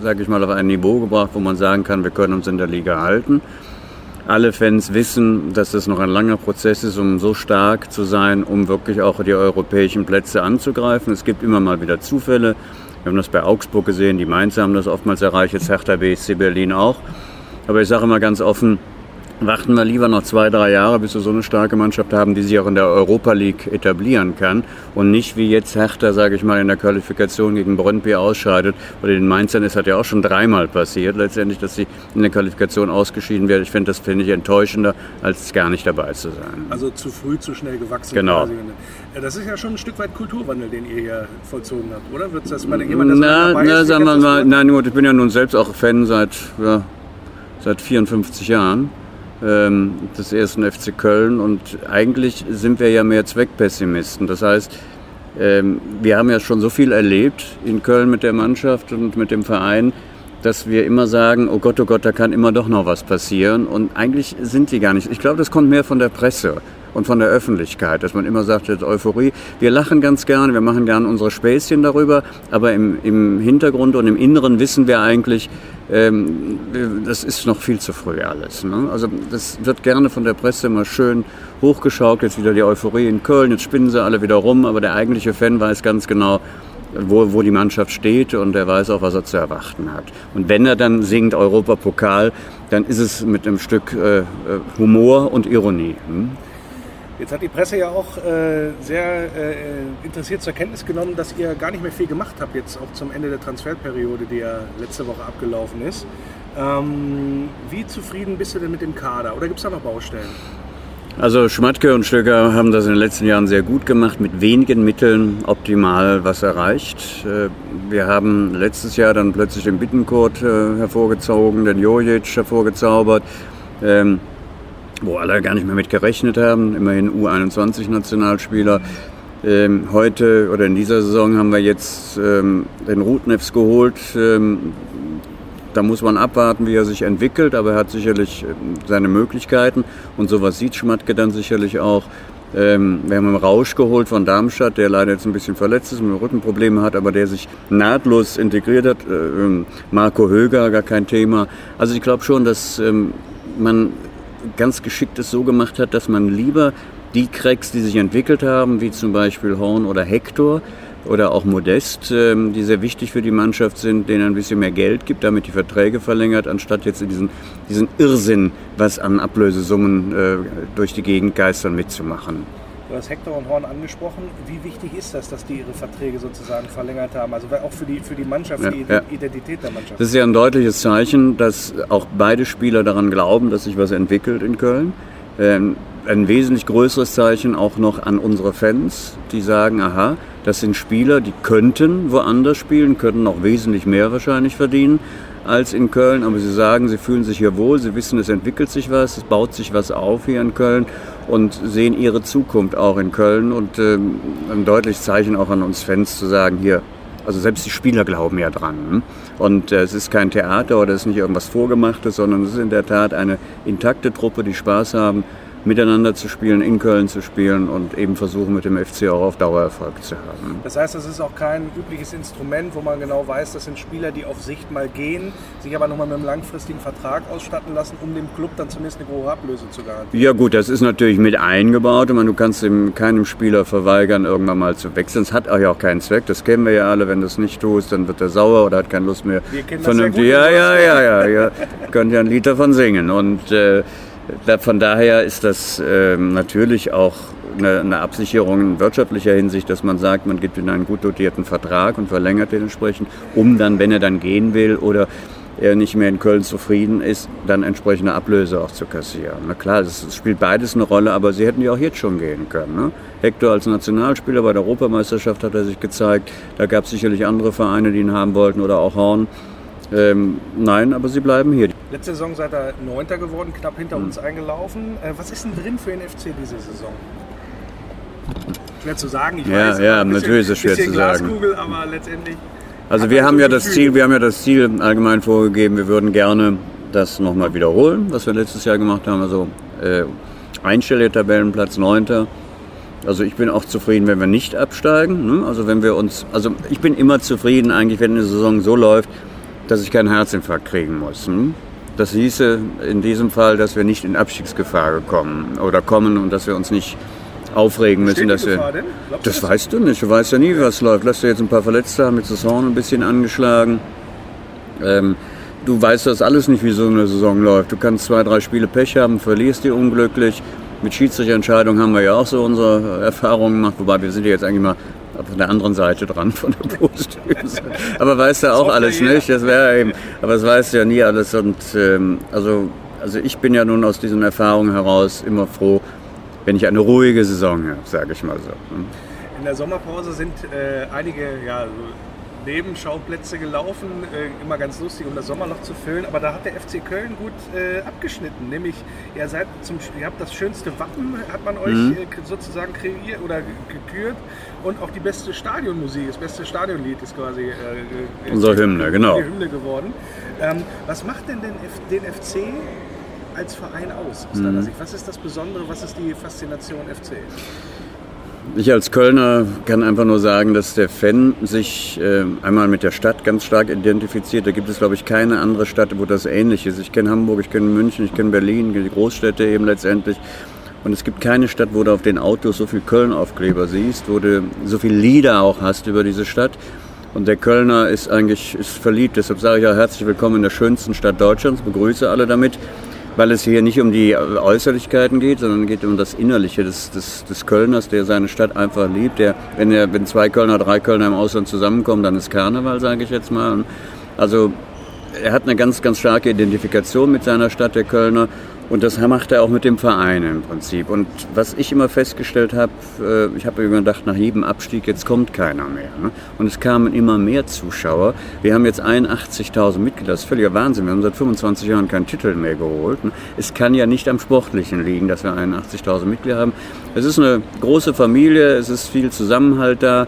sage ich mal, auf ein Niveau gebracht, wo man sagen kann, wir können uns in der Liga halten. Alle Fans wissen, dass das noch ein langer Prozess ist, um so stark zu sein, um wirklich auch die europäischen Plätze anzugreifen. Es gibt immer mal wieder Zufälle. Wir haben das bei Augsburg gesehen, die Mainzer haben das oftmals erreicht, jetzt Hertha BSC Berlin auch. Aber ich sage immer ganz offen, warten wir lieber noch zwei, drei Jahre, bis wir so eine starke Mannschaft haben, die sich auch in der Europa League etablieren kann und nicht wie jetzt Hertha, sage ich mal, in der Qualifikation gegen Brøndby ausscheidet. Oder den Mainzern ist hat ja auch schon dreimal passiert, letztendlich, dass sie in der Qualifikation ausgeschieden werden. Ich finde, das finde ich enttäuschender, als gar nicht dabei zu sein. Also zu früh, zu schnell gewachsen. Genau. quasi. Das ist ja schon ein Stück weit Kulturwandel, den ihr hier vollzogen habt, oder? Wird das mal jemand, der Na, dabei na ist, sagen wir mal, nur, ich bin ja nun selbst auch Fan seit, ja, seit 54 Jahren ähm, des ersten FC Köln und eigentlich sind wir ja mehr Zweckpessimisten. Das heißt, ähm, wir haben ja schon so viel erlebt in Köln mit der Mannschaft und mit dem Verein, dass wir immer sagen, oh Gott, oh Gott, da kann immer doch noch was passieren. Und eigentlich sind die gar nicht. Ich glaube, das kommt mehr von der Presse und von der Öffentlichkeit, dass man immer sagt, jetzt Euphorie. Wir lachen ganz gerne, wir machen gerne unsere Späßchen darüber, aber im, im Hintergrund und im Inneren wissen wir eigentlich, ähm, das ist noch viel zu früh alles. Ne? Also das wird gerne von der Presse immer schön hochgeschaut, jetzt wieder die Euphorie in Köln, jetzt spinnen sie alle wieder rum, aber der eigentliche Fan weiß ganz genau, wo, wo die Mannschaft steht und er weiß auch, was er zu erwarten hat. Und wenn er dann singt Europapokal, dann ist es mit einem Stück äh, äh, Humor und Ironie. Hm? Jetzt hat die Presse ja auch äh, sehr äh, interessiert zur Kenntnis genommen, dass ihr gar nicht mehr viel gemacht habt, jetzt auch zum Ende der Transferperiode, die ja letzte Woche abgelaufen ist. Ähm, wie zufrieden bist du denn mit dem Kader? Oder gibt es da noch Baustellen? Also Schmatke und Stöcker haben das in den letzten Jahren sehr gut gemacht, mit wenigen Mitteln optimal was erreicht. Äh, Wir haben letztes Jahr dann plötzlich den Bittenkurt äh, hervorgezogen, den Jojic hervorgezaubert, ähm, wo alle gar nicht mehr mit gerechnet haben, immerhin U21-Nationalspieler. Ähm, heute oder in dieser Saison haben wir jetzt ähm, den Rutnefs geholt, ähm, da muss man abwarten, wie er sich entwickelt, aber er hat sicherlich ähm, seine Möglichkeiten und sowas sieht Schmatke dann sicherlich auch. Ähm, wir haben einen Rausch geholt von Darmstadt, der leider jetzt ein bisschen verletzt ist und Rückenprobleme hat, aber der sich nahtlos integriert hat. Äh, ähm, Marco Höger, gar kein Thema. Also ich glaube schon, dass ähm, man ganz geschickt es so gemacht hat, dass man lieber die Cracks, die sich entwickelt haben, wie zum Beispiel Horn oder Hector, oder auch Modest, ähm, die sehr wichtig für die Mannschaft sind, denen ein bisschen mehr Geld gibt, damit die Verträge verlängert, anstatt jetzt diesen, diesen Irrsinn, was an Ablösesummen äh, durch die Gegend geistern, mitzumachen. Du hast Hector und Horn angesprochen. Wie wichtig ist das, dass die ihre Verträge sozusagen verlängert haben? Also auch für die, für die Mannschaft, ja, die ja. Identität der Mannschaft. Das ist ja ein deutliches Zeichen, dass auch beide Spieler daran glauben, dass sich was entwickelt in Köln. Ähm, ein wesentlich größeres Zeichen auch noch an unsere Fans, die sagen, aha, das sind Spieler, die könnten woanders spielen, könnten auch wesentlich mehr wahrscheinlich verdienen als in Köln, aber sie sagen, sie fühlen sich hier wohl, sie wissen, es entwickelt sich was, es baut sich was auf hier in Köln und sehen ihre Zukunft auch in Köln und ähm, ein deutliches Zeichen auch an uns Fans zu sagen, hier, also selbst die Spieler glauben ja dran. Hm? Und äh, es ist kein Theater oder es ist nicht irgendwas Vorgemachtes, sondern es ist in der Tat eine intakte Truppe, die Spaß haben, miteinander zu spielen, in Köln zu spielen und eben versuchen mit dem FC auch auf Dauer Erfolg zu haben. Das heißt, das ist auch kein übliches Instrument, wo man genau weiß, das sind Spieler, die auf Sicht mal gehen, sich aber nochmal mit einem langfristigen Vertrag ausstatten lassen, um dem Club dann zumindest eine hohe Ablöse zu garantieren. Ja gut, das ist natürlich mit eingebaut. Ich meine, du kannst dem, keinem Spieler verweigern, irgendwann mal zu wechseln. Es hat auch ja auch keinen Zweck, das kennen wir ja alle. Wenn du es nicht tust, dann wird er sauer oder hat keine Lust mehr. Wir kennen das Vernünftig. Ja, ja, ja, ja, ja. Könnt ja ein Lied davon singen. Und äh, von daher ist das ähm, natürlich auch eine, eine, Absicherung in wirtschaftlicher Hinsicht, dass man sagt, man gibt ihm einen gut dotierten Vertrag und verlängert den entsprechend, um dann, wenn er dann gehen will oder er nicht mehr in Köln zufrieden ist, dann entsprechende Ablöse auch zu kassieren. Na klar, es spielt beides eine Rolle, aber sie hätten ja auch jetzt schon gehen können. Ne? Hector als Nationalspieler bei der Europameisterschaft hat er sich gezeigt. Da gab es sicherlich andere Vereine, die ihn haben wollten oder auch Horn. Ähm, nein, aber sie bleiben hier. Letzte Saison seid ihr Neunter geworden, knapp hinter mhm. uns eingelaufen. Äh, was ist denn drin für den FC diese Saison? Schwer zu sagen, ich ja, weiß. Ja, bisschen, natürlich ist es schwer zu sagen. aber letztendlich. Also wir haben ja das Ziel, wir haben ja das Ziel allgemein vorgegeben, wir würden gerne das nochmal wiederholen, was wir letztes Jahr gemacht haben. Also äh, einstelliger Tabellenplatz, Neunter. Also ich bin auch zufrieden, wenn wir nicht absteigen. Ne? Also wenn wir uns, also ich bin immer zufrieden eigentlich, wenn eine Saison so läuft, dass ich keinen Herzinfarkt kriegen muss. Hm? Das hieße in diesem Fall, dass wir nicht in Abstiegsgefahr kommen oder kommen und dass wir uns nicht aufregen müssen. Dass wir, das, das weißt du nicht. Du weißt ja nie, was läuft. Lass dir jetzt ein paar Verletzte haben, jetzt ist Horn ein bisschen angeschlagen. Ähm, du weißt das alles nicht, wie so eine Saison läuft. Du kannst zwei, drei Spiele Pech haben, verlierst die unglücklich. Mit Schiedsrichterentscheidungen haben wir ja auch so unsere Erfahrungen gemacht, wobei wir sind ja jetzt eigentlich mal von der anderen Seite dran, von der Brustdrüse. aber weißt du auch alles nicht, das wäre eben, aber das weißt du ja nie alles und ähm, also, also ich bin ja nun aus diesen Erfahrungen heraus immer froh, wenn ich eine ruhige Saison habe, sage ich mal so. In der Sommerpause sind äh, einige ja, Nebenschauplätze gelaufen, äh, immer ganz lustig, um das Sommerloch zu füllen. Aber da hat der FC Köln gut äh, abgeschnitten. Nämlich, ihr, seid zum, ihr habt das schönste Wappen, hat man euch mhm. äh, sozusagen kreiert oder gekürt. Und auch die beste Stadionmusik, das beste Stadionlied ist quasi äh, äh, unsere Hymne, genau. Die Hymne geworden. Ähm, was macht denn den, F den FC als Verein aus, aus mhm. Sicht? Was ist das Besondere, was ist die Faszination FC? Ich als Kölner kann einfach nur sagen, dass der Fan sich äh, einmal mit der Stadt ganz stark identifiziert. Da gibt es, glaube ich, keine andere Stadt, wo das ähnlich ist. Ich kenne Hamburg, ich kenne München, ich kenne Berlin, die Großstädte eben letztendlich. Und es gibt keine Stadt, wo du auf den Autos so viel Köln-Aufkleber siehst, wo du so viele Lieder auch hast über diese Stadt. Und der Kölner ist eigentlich ist verliebt. Deshalb sage ich auch herzlich willkommen in der schönsten Stadt Deutschlands. Begrüße alle damit weil es hier nicht um die Äußerlichkeiten geht, sondern geht um das Innerliche des, des, des Kölners, der seine Stadt einfach liebt. Der, wenn, er, wenn zwei Kölner, drei Kölner im Ausland zusammenkommen, dann ist Karneval, sage ich jetzt mal. Also er hat eine ganz, ganz starke Identifikation mit seiner Stadt, der Kölner. Und das macht er auch mit dem Verein im Prinzip. Und was ich immer festgestellt habe, äh, ich habe immer gedacht, nach jedem Abstieg, jetzt kommt keiner mehr. Ne? Und es kamen immer mehr Zuschauer. Wir haben jetzt 81.000 Mitglieder, das ist völliger Wahnsinn. Wir haben seit 25 Jahren keinen Titel mehr geholt. Ne? Es kann ja nicht am Sportlichen liegen, dass wir 81.000 Mitglieder haben. Es ist eine große Familie, es ist viel Zusammenhalt da.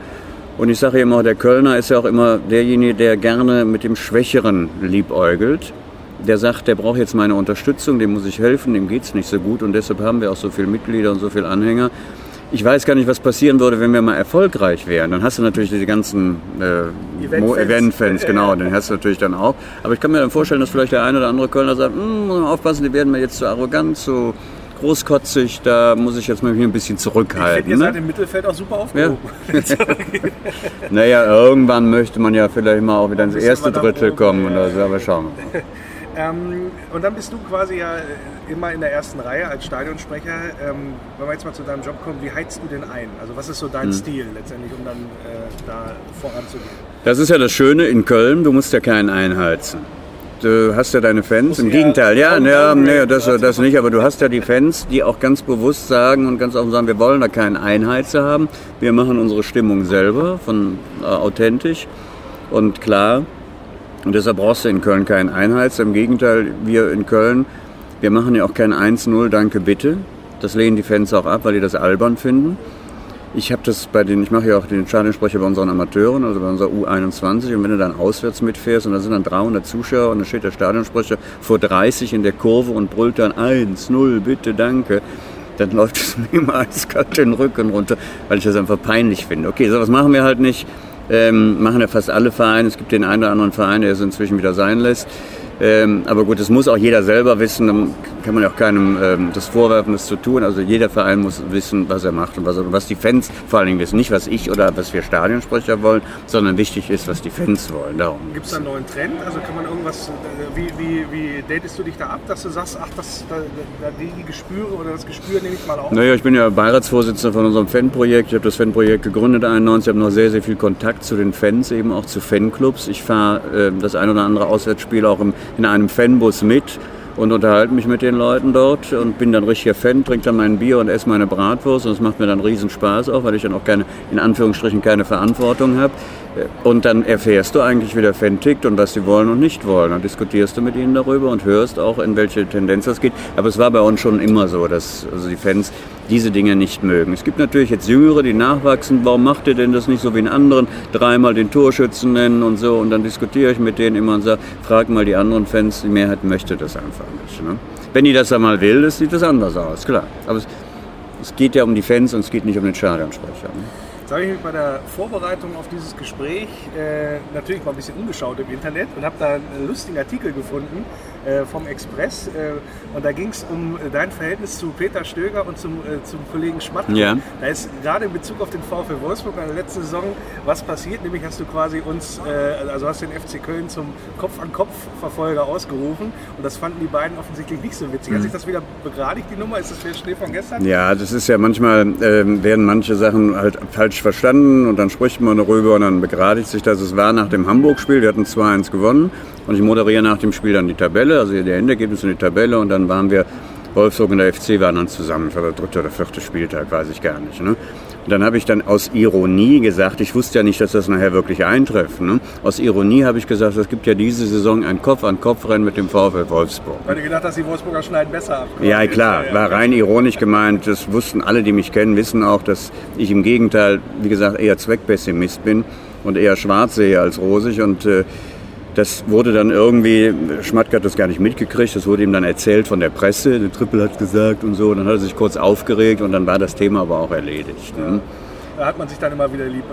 Und ich sage immer, der Kölner ist ja auch immer derjenige, der gerne mit dem Schwächeren liebäugelt. Der sagt, der braucht jetzt meine Unterstützung, dem muss ich helfen, dem geht es nicht so gut und deshalb haben wir auch so viele Mitglieder und so viele Anhänger. Ich weiß gar nicht, was passieren würde, wenn wir mal erfolgreich wären. Dann hast du natürlich diese ganzen äh, Event-Fans, Event genau, den hast du natürlich dann auch. Aber ich kann mir dann vorstellen, dass vielleicht der eine oder andere Kölner sagt, hm, aufpassen, die werden mir jetzt zu arrogant, zu großkotzig, da muss ich jetzt mal ein bisschen zurückhalten. Ich finde, ihr ne? seid im Mittelfeld auch super aufgehoben. Ja. naja, irgendwann möchte man ja vielleicht mal auch wieder ins erste Drittel kommen oder so, aber schauen wir mal. Ähm, und dann bist du quasi ja immer in der ersten Reihe als Stadionsprecher. Ähm, wenn wir jetzt mal zu deinem Job kommen, wie heizt du denn ein? Also was ist so dein hm. Stil letztendlich, um dann äh, da voranzugehen? Das ist ja das Schöne in Köln, du musst ja keinen einheizen. Du hast ja deine Fans. Im Gegenteil, ja, ja, nee, das, das nicht, aber du hast ja die Fans, die auch ganz bewusst sagen und ganz offen sagen, wir wollen da keinen Einheizer haben. Wir machen unsere Stimmung selber, von äh, authentisch und klar. Und deshalb brauchst du in Köln keinen Einheizer. Im Gegenteil, wir in Köln, wir machen ja auch kein 1-0, danke bitte. Das lehnen die Fans auch ab, weil die das albern finden. Ich habe das bei den, ich mache ja auch den Stadionsprecher bei unseren Amateuren, also bei unserer U21. Und wenn du dann auswärts mitfährst und da sind dann 300 Zuschauer und dann steht der Stadionsprecher vor 30 in der Kurve und brüllt dann 1, 0, bitte, danke, dann läuft es mir immer eiskalt den Rücken runter, weil ich das einfach peinlich finde. Okay, sowas machen wir halt nicht. Ähm, machen ja fast alle Vereine. Es gibt den einen oder anderen Verein, der es inzwischen wieder sein lässt. Ähm, aber gut, das muss auch jeder selber wissen. Dann kann man ja auch keinem ähm, das vorwerfen, das zu tun. Also jeder Verein muss wissen, was er macht und was, was die Fans vor allen Dingen wissen. Nicht, was ich oder was wir Stadionsprecher wollen, sondern wichtig ist, was die Fans wollen. Gibt es da einen neuen Trend? Also kann man irgendwas, äh, wie, wie, wie datest du dich da ab, dass du sagst, ach, das, da, da, die Gespüre oder das Gespür nehme ich mal auf? Naja, ich bin ja Beiratsvorsitzender von unserem Fanprojekt. Ich habe das Fanprojekt gegründet 91. Ich habe noch sehr, sehr viel Kontakt zu den Fans, eben auch zu Fanclubs. Ich fahre äh, das ein oder andere Auswärtsspiel auch im in einem Fanbus mit und unterhalte mich mit den Leuten dort und bin dann richtiger Fan, trinke dann mein Bier und esse meine Bratwurst und es macht mir dann riesen Spaß auch, weil ich dann auch keine, in Anführungsstrichen keine Verantwortung habe. Und dann erfährst du eigentlich, wie der Fan tickt und was sie wollen und nicht wollen. Dann diskutierst du mit ihnen darüber und hörst auch, in welche Tendenz das geht. Aber es war bei uns schon immer so, dass also die Fans diese Dinge nicht mögen. Es gibt natürlich jetzt Jüngere, die nachwachsen. Warum macht ihr denn das nicht so wie in anderen? Dreimal den Torschützen nennen und so. Und dann diskutiere ich mit denen immer und sage, frag mal die anderen Fans. Die Mehrheit möchte das einfach nicht. Ne? Wenn die das einmal will, sieht das anders aus, klar. Aber es, es, geht ja um die Fans und es geht nicht um den Stadionsprecher. Ne? Jetzt habe ich mich bei der Vorbereitung auf dieses Gespräch äh, natürlich mal ein bisschen umgeschaut im Internet und habe da einen lustigen Artikel gefunden vom Express. Äh, und da ging es um dein Verhältnis zu Peter Stöger und zum, äh, zum Kollegen Schmatt. Ja. Da ist gerade in Bezug auf den VfL Wolfsburg in der letzten Saison was passiert. Nämlich hast du quasi uns, äh, also hast den FC Köln zum Kopf-an-Kopf-Verfolger ausgerufen. Und das fanden die beiden offensichtlich nicht so witzig. Mhm. Hat sich das wieder begradigt, die Nummer? Ist das für Schnee von gestern? Ja, das ist ja manchmal, ähm, werden manche Sachen halt falsch verstanden und dann spricht man darüber und dann begradigt sich das. Es war nach dem Hamburg-Spiel, wir hatten 2-1 gewonnen. Und ich moderiere nach dem Spiel dann die Tabelle, also der Endergebnis und die Tabelle. Und dann waren wir, Wolfsburg und der FC waren dann zusammen. Das war der dritte oder vierte Spieltag, weiß ich gar nicht. Ne? Und dann habe ich dann aus Ironie gesagt, ich wusste ja nicht, dass das nachher wirklich eintrifft. Ne? Aus Ironie habe ich gesagt, es gibt ja diese Saison ein Kopf-an-Kopf-Rennen mit dem VfL Wolfsburg. Weil du gedacht hast, die Wolfsburger schneiden besser ab. Ja, klar, war rein ironisch gemeint. Das wussten alle, die mich kennen, wissen auch, dass ich im Gegenteil, wie gesagt, eher Zweckpessimist bin und eher schwarz sehe als rosig. Und äh, das wurde dann irgendwie, Schmatke hat das gar nicht mitgekriegt, das wurde ihm dann erzählt von der Presse, der Triple hat gesagt und so, und dann hat er sich kurz aufgeregt und dann war das Thema aber auch erledigt. Ne? Da hat man sich dann immer wieder lieb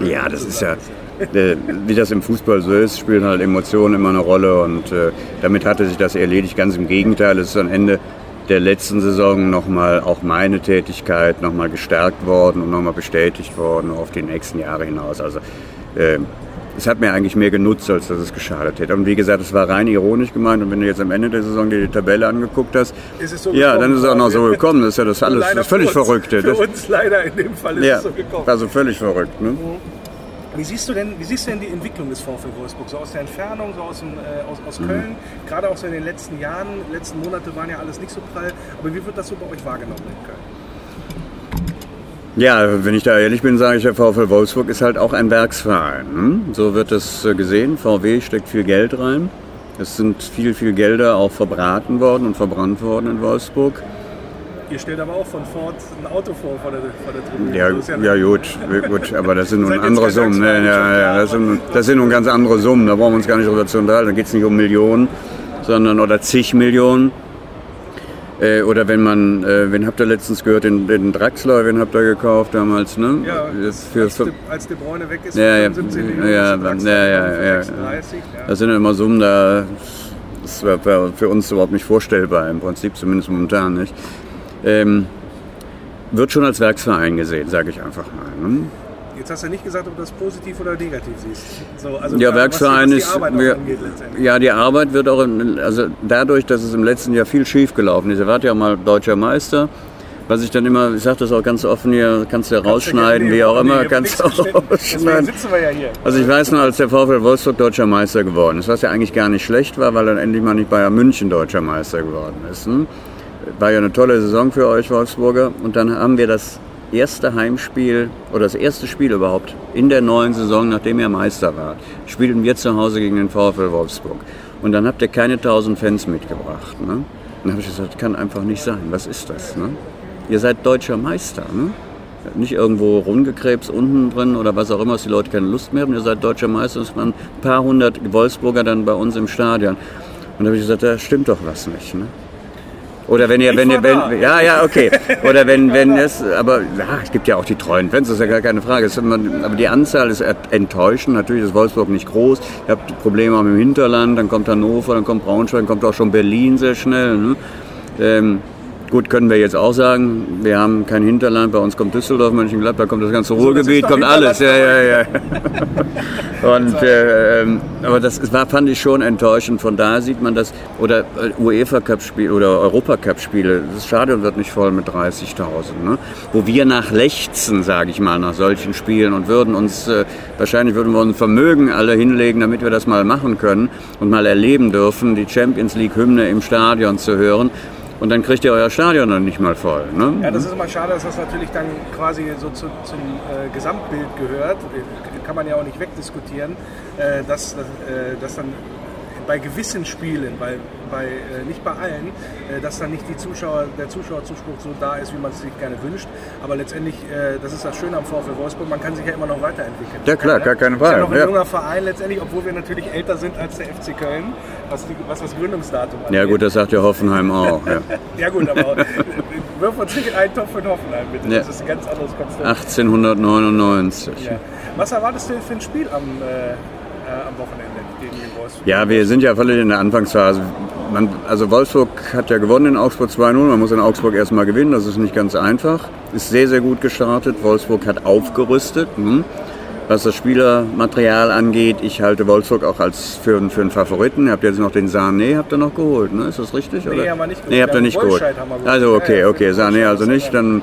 in, in Ja, das ist ja, äh, wie das im Fußball so ist, spielen halt Emotionen immer eine Rolle und äh, damit hatte sich das erledigt. Ganz im Gegenteil, es ist am Ende der letzten Saison nochmal auch meine Tätigkeit nochmal gestärkt worden und nochmal bestätigt worden auf die nächsten Jahre hinaus. Also äh, es hat mir eigentlich mehr genutzt, als dass es geschadet hätte. Und wie gesagt, es war rein ironisch gemeint. Und wenn du jetzt am Ende der Saison dir die Tabelle angeguckt hast, so ja, dann ist es auch noch so gekommen. Das ist ja das alles das völlig Verrückte. Für uns leider in dem Fall ist ja, es so gekommen. Also völlig verrückt. Ne? Wie siehst, du denn, wie siehst du denn die Entwicklung des VfL Wolfsburg? So aus der Entfernung, so aus, dem, äh, aus, aus mhm. Köln, gerade auch so in den letzten Jahren, letzten Monate waren ja alles nicht so prall. Aber wie wird das so bei euch wahrgenommen in Köln? Ja, wenn ich da ehrlich bin, sage ich, der VfL Wolfsburg ist halt auch ein Werksverein. Hm? So wird es äh, gesehen. VW steckt viel Geld rein. Es sind viel, viel Gelder auch verbraten worden und verbrannt worden in Wolfsburg. Ihr stellt aber auch von Ford ein Auto vor von der, von der Tribüne. Ja, ist ja, gut, gut, aber das sind nun andere Summen. Ne, Volkswagen, ja, ja, das, sind, das sind nun ganz andere Summen, da brauchen wir uns gar nicht drüber zu unterhalten. Da geht es nicht um Millionen, sondern oder zig Millionen. Äh, oder wenn man, äh, wen habt ihr letztens gehört, den, den Draxler, wen habt ihr gekauft damals, ne? Ja, für, als, für, De, als De Bruyne weg ist, Ja, ja, 75 Millionen, ja, Draxler ja, ja, ja, 36, ja. das sind ja immer Summen, da das wäre für uns überhaupt nicht vorstellbar, im Prinzip zumindest momentan nicht. Ähm, wird schon als Werksverein gesehen, sage ich einfach mal. Ne? Jetzt hast du nicht gesagt, ob du das positiv oder negativ siehst. So, also Ja, Werksverein was die ist. Arbeit angeht ja, die Arbeit wird auch, im, also dadurch, dass es im letzten Jahr viel schief gelaufen ist. Ihr wart ja mal deutscher Meister. Was ich dann immer, ich sage das auch ganz offen hier, kannst du ja rausschneiden, wie auch immer, kannst du auch rausschneiden. Also ich weiß noch, als der VfL Wolfsburg deutscher Meister geworden ist, was ja eigentlich gar nicht schlecht war, weil dann endlich mal nicht Bayern München deutscher Meister geworden ist. Ne? War ja eine tolle Saison für euch Wolfsburger. Und dann haben wir das erste Heimspiel oder das erste Spiel überhaupt in der neuen Saison, nachdem ihr Meister wart, spielten wir zu Hause gegen den VfL Wolfsburg. Und dann habt ihr keine tausend Fans mitgebracht. Ne? Dann habe ich gesagt, das kann einfach nicht sein. Was ist das? Ne? Ihr seid deutscher Meister. Ne? Nicht irgendwo rumgekrebst unten drin oder was auch immer, dass die Leute keine Lust mehr haben. Ihr seid deutscher Meister. Es waren ein paar hundert Wolfsburger dann bei uns im Stadion. Und da habe ich gesagt, da stimmt doch was nicht. Ne? Oder wenn ihr, Ich wenn ihr, wenn, da. ja, ja, okay. Oder wenn, wenn es, aber ja, es gibt ja auch die treuen Fans, das ist ja gar keine Frage. Ist aber die Anzahl ist enttäuschend. Natürlich ist Wolfsburg nicht groß. Ihr habt Probleme auch im Hinterland, dann kommt Hannover, dann kommt Braunschweig, dann kommt auch schon Berlin sehr schnell. Ne? Ähm, Gut, können wir jetzt auch sagen, wir haben kein Hinterland, bei uns kommt Düsseldorf, Mönchengladbach, kommt das ganze Ruhrgebiet, kommt alles. Ja, ja, ja. Und, äh, ähm, aber das war, fand ich schon enttäuschend. Von daher sieht man das, oder äh, UEFA Cup Spiel oder Europa Cup Spiele, das Stadion wird nicht voll mit 30.000. Ne? Wo wir nach lechzen, sage ich mal, nach solchen Spielen und würden uns, äh, wahrscheinlich würden wir uns Vermögen alle hinlegen, damit wir das mal machen können und mal erleben dürfen, die Champions League Hymne im Stadion zu hören. Und dann kriegt ihr euer Stadion dann nicht mal voll. Ne? Ja, das ist immer schade, dass das natürlich dann quasi so zu, zum äh, Gesamtbild gehört. Kann man ja auch nicht wegdiskutieren, äh, dass, dass, äh, dass dann bei gewissen Spielen, bei, bei, äh, nicht bei allen, äh, dass dann nicht die Zuschauer, der Zuschauerzuspruch so da ist, wie man es sich gerne wünscht. Aber letztendlich, äh, das ist das Schöne am VfL Wolfsburg, man kann sich ja immer noch weiterentwickeln. Ja, klar, gar keine Ist ja Frage, noch ein ja. junger Verein letztendlich, obwohl wir natürlich älter sind als der FC Köln, was, die, was das Gründungsdatum angeht. Ja gut, das sagt ja Hoffenheim auch. Ja. Ja gut, aber wirf uns nicht einen Topf in Hoffenheim, bitte. Ja. Das ist ein ganz anderes Konzept. 1899. Ja. Was erwartest du für ein Spiel am, äh, am Wochenende gegen den Wolfsburg? Ja, wir sind ja völlig in der Anfangsphase. Man, also Wolfsburg hat ja gewonnen in Augsburg 2-0. Man muss in Augsburg erstmal gewinnen, das ist nicht ganz einfach. Ist sehr, sehr gut gestartet. Wolfsburg hat aufgerüstet. Hm. Was das Spielermaterial angeht, ich halte Wolfsburg auch als für, für einen Favoriten. Ihr habt jetzt noch den Sané, habt ihr noch geholt, ne? Ist das richtig? Nee, oder? haben wir nicht geholt. Nee, habt ihr nicht geholt. Wir geholt. Also okay, okay, Sané also nicht. Dann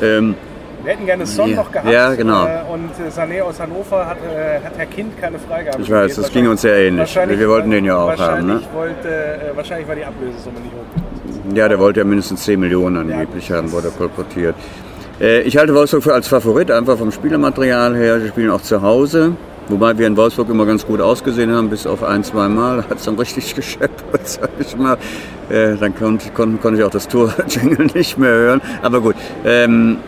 ähm, Wir hätten gerne Son Ja. noch gehabt. Ja, genau. Äh, und äh, Sané aus Hannover hat, äh, hat Herr Kind keine Freigabe Ich weiß, das ging uns sehr ähnlich. Wir wollten den ja auch haben, ne? Wollte, wahrscheinlich war die Ablösesumme nicht hoch. Ja, der wollte ja mindestens 10 Millionen angeblich haben, wurde kolportiert. Ich halte Wolfsburg für als Favorit, einfach vom Spielermaterial her. Sie spielen auch zu Hause. Wobei wir in Wolfsburg immer ganz gut ausgesehen haben, bis auf ein, zwei Mal. Hat es dann richtig gescheppert, sag ich mal. Äh, dann konnte, konnte, konnte ich auch das Tor-Jingle nicht mehr hören. Aber gut. Ähm,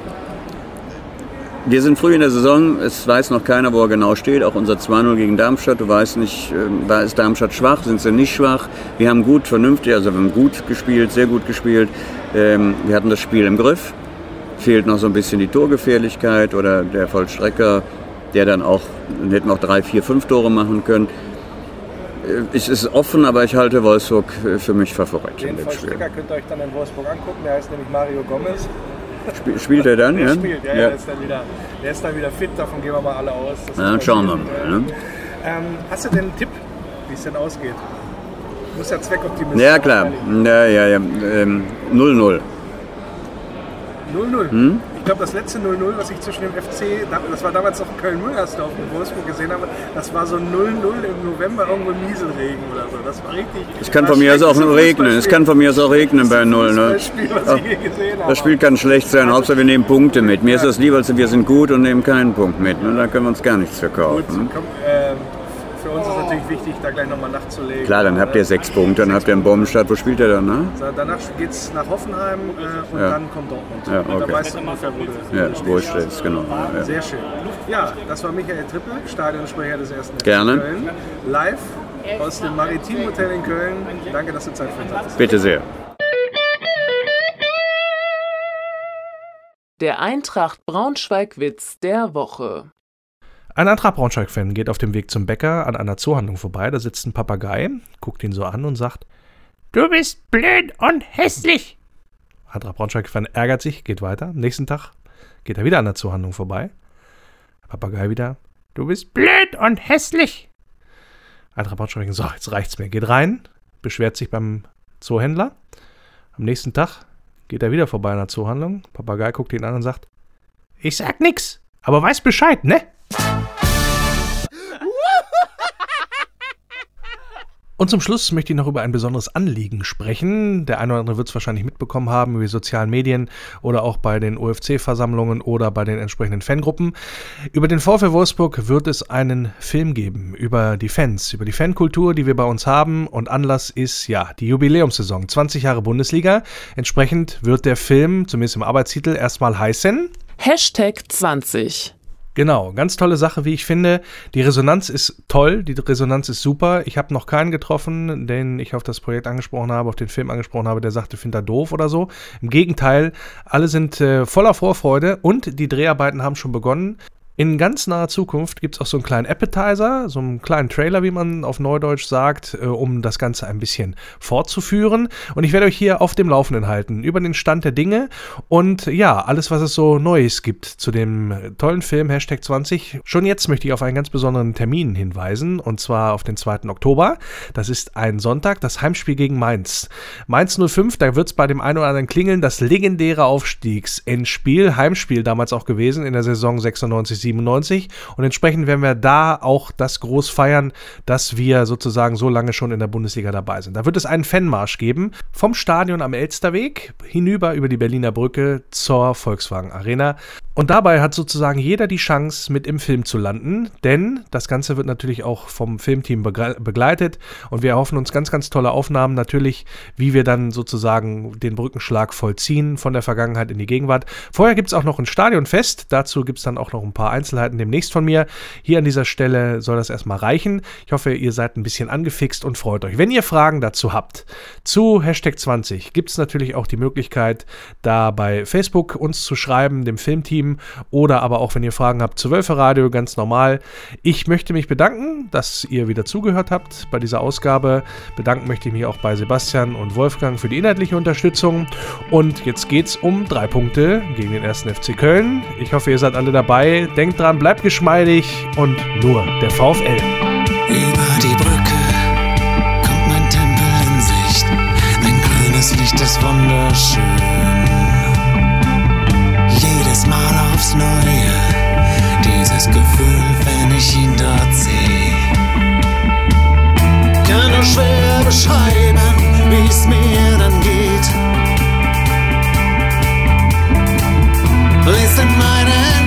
wir sind früh in der Saison, es weiß noch keiner, wo er genau steht. Auch unser 2-0 gegen Darmstadt, du weißt nicht, war ist Darmstadt schwach, sind sie nicht schwach. Wir haben gut, vernünftig, also wir haben gut gespielt, sehr gut gespielt. Ähm, wir hatten das Spiel im Griff. Fehlt noch so ein bisschen die Torgefährlichkeit oder der Vollstrecker, der dann auch, dann hätten wir auch drei, vier, fünf Tore machen können. Äh, Es ist offen, aber ich halte Wolfsburg äh, für mich Favorit Den. Vollstrecker könnt ihr euch dann in Wolfsburg angucken. Der heißt nämlich Mario Gomez. Spiel, spielt er dann? Der ja? spielt, ja, ja. Der, ist dann wieder, der ist dann wieder fit. Davon gehen wir mal alle aus. Das dann schauen wir mal. Ne? Ähm, hast du denn einen Tipp, wie es denn ausgeht? Du musst ja Zweckoptimist Ja, klar. Ja, ja, ja. Ähm, 0-0. 0-0. Hm? Ich glaube, das letzte 0-0, was ich zwischen dem FC, das war damals noch Köln-Müllersdorf in Wolfsburg gesehen habe, das war so 0-0 im November irgendwo im Nieselregen oder so. Das war richtig. Es kann von mir aus auch regnen. Es kann von mir aus auch regnen bei 0. Ne? Das Spiel, was ich je gesehen habe. Das Spiel kann schlecht sein, Hauptsache wir nehmen Punkte mit. Mir ist das lieber, als wir sind gut und nehmen keinen Punkt mit. Ne? Da können wir uns gar nichts Gut, verkaufen. Ne? komm, ist natürlich wichtig, da gleich nochmal nachzulegen. Klar, dann habt ihr sechs Punkte, dann habt ihr einen Bombenstart. Wo spielt ihr dann, ne? So, danach geht es nach Hoffenheim äh, und Ja. dann kommt Dortmund. Ja, Und okay. Da weißt du ungefähr, wo du Ja, wo ich genau. Ja. Sehr schön. Ja, das war Michael Trippel, Stadionsprecher des ersten FC Gerne. Köln. Live aus dem Maritim Hotel in Köln. Danke, dass du Zeit für uns hattest. Bitte sehr. Der Eintracht Braunschweig-Witz der Woche. Ein Eintracht Braunschweig-Fan geht auf dem Weg zum Bäcker an einer Zoohandlung vorbei. Da sitzt ein Papagei, guckt ihn so an und sagt: Du bist blöd und hässlich. Eintracht Braunschweig-Fan ärgert sich, geht weiter. Am nächsten Tag geht er wieder an der Zoohandlung vorbei. Papagei wieder: Du bist blöd und hässlich. Eintracht Braunschweig so, jetzt reicht's mir. Geht rein, beschwert sich beim Zoohändler. Am nächsten Tag geht er wieder vorbei an der Zoohandlung. Papagei guckt ihn an und sagt: Ich sag nix, aber weiß Bescheid, ne? Und zum Schluss möchte ich noch über ein besonderes Anliegen sprechen. Der eine oder andere wird es wahrscheinlich mitbekommen haben über die sozialen Medien oder auch bei den OFC-Versammlungen oder bei den entsprechenden Fangruppen. Über den VfL Wolfsburg wird es einen Film geben über die Fans, über die Fankultur, die wir bei uns haben. Und Anlass ist ja die Jubiläumssaison, 20 Jahre Bundesliga. Entsprechend wird der Film, zumindest im Arbeitstitel, erstmal heißen. Hashtag 20. Genau, ganz tolle Sache, wie ich finde. Die Resonanz ist toll, die Resonanz ist super. Ich habe noch keinen getroffen, den ich auf das Projekt angesprochen habe, auf den Film angesprochen habe, der sagte, findet er doof oder so. Im Gegenteil, alle sind äh, voller Vorfreude und die Dreharbeiten haben schon begonnen. In ganz naher Zukunft gibt es auch so einen kleinen Appetizer, so einen kleinen Trailer, wie man auf Neudeutsch sagt, äh, um das Ganze ein bisschen fortzuführen. Und ich werde euch hier auf dem Laufenden halten über den Stand der Dinge und ja, alles, was es so Neues gibt zu dem äh, tollen Film Hashtag 20. Schon jetzt möchte ich auf einen ganz besonderen Termin hinweisen und zwar auf den 2. Oktober. Das ist ein Sonntag, das Heimspiel gegen Mainz. Mainz 05, da wird es bei dem einen oder anderen klingeln, das legendäre Aufstiegsendspiel, Heimspiel damals auch gewesen in der Saison 96, 97 und entsprechend werden wir da auch das groß feiern, dass wir sozusagen so lange schon in der Bundesliga dabei sind. Da wird es einen Fanmarsch geben vom Stadion am Elsterweg hinüber über die Berliner Brücke zur Volkswagen Arena und dabei hat sozusagen jeder die Chance mit im Film zu landen, denn das Ganze wird natürlich auch vom Filmteam begle- begleitet und wir erhoffen uns ganz, ganz tolle Aufnahmen natürlich, wie wir dann sozusagen den Brückenschlag vollziehen von der Vergangenheit in die Gegenwart. Vorher gibt es auch noch ein Stadionfest, dazu gibt es dann auch noch ein paar Einzelheiten demnächst von mir. Hier an dieser Stelle soll das erstmal reichen. Ich hoffe, ihr seid ein bisschen angefixt und freut euch. Wenn ihr Fragen dazu habt, zu Hashtag 20, gibt es natürlich auch die Möglichkeit, da bei Facebook uns zu schreiben, dem Filmteam, oder aber auch, wenn ihr Fragen habt zu Wölfe Radio, ganz normal. Ich möchte mich bedanken, dass ihr wieder zugehört habt bei dieser Ausgabe. Bedanken möchte ich mich auch bei Sebastian und Wolfgang für die inhaltliche Unterstützung. Und jetzt geht's um drei Punkte gegen den ersten FC Köln. Ich hoffe, ihr seid alle dabei. Denkt dran, bleibt geschmeidig und nur der VfL. Über die Brücke kommt mein Tempel in Sicht. Ein grünes Licht ist wunderschön. Aufs Neue, dieses Gefühl, wenn ich ihn dort sehe. Kann nur schwer beschreiben, wie es mir dann geht. Lies in meinen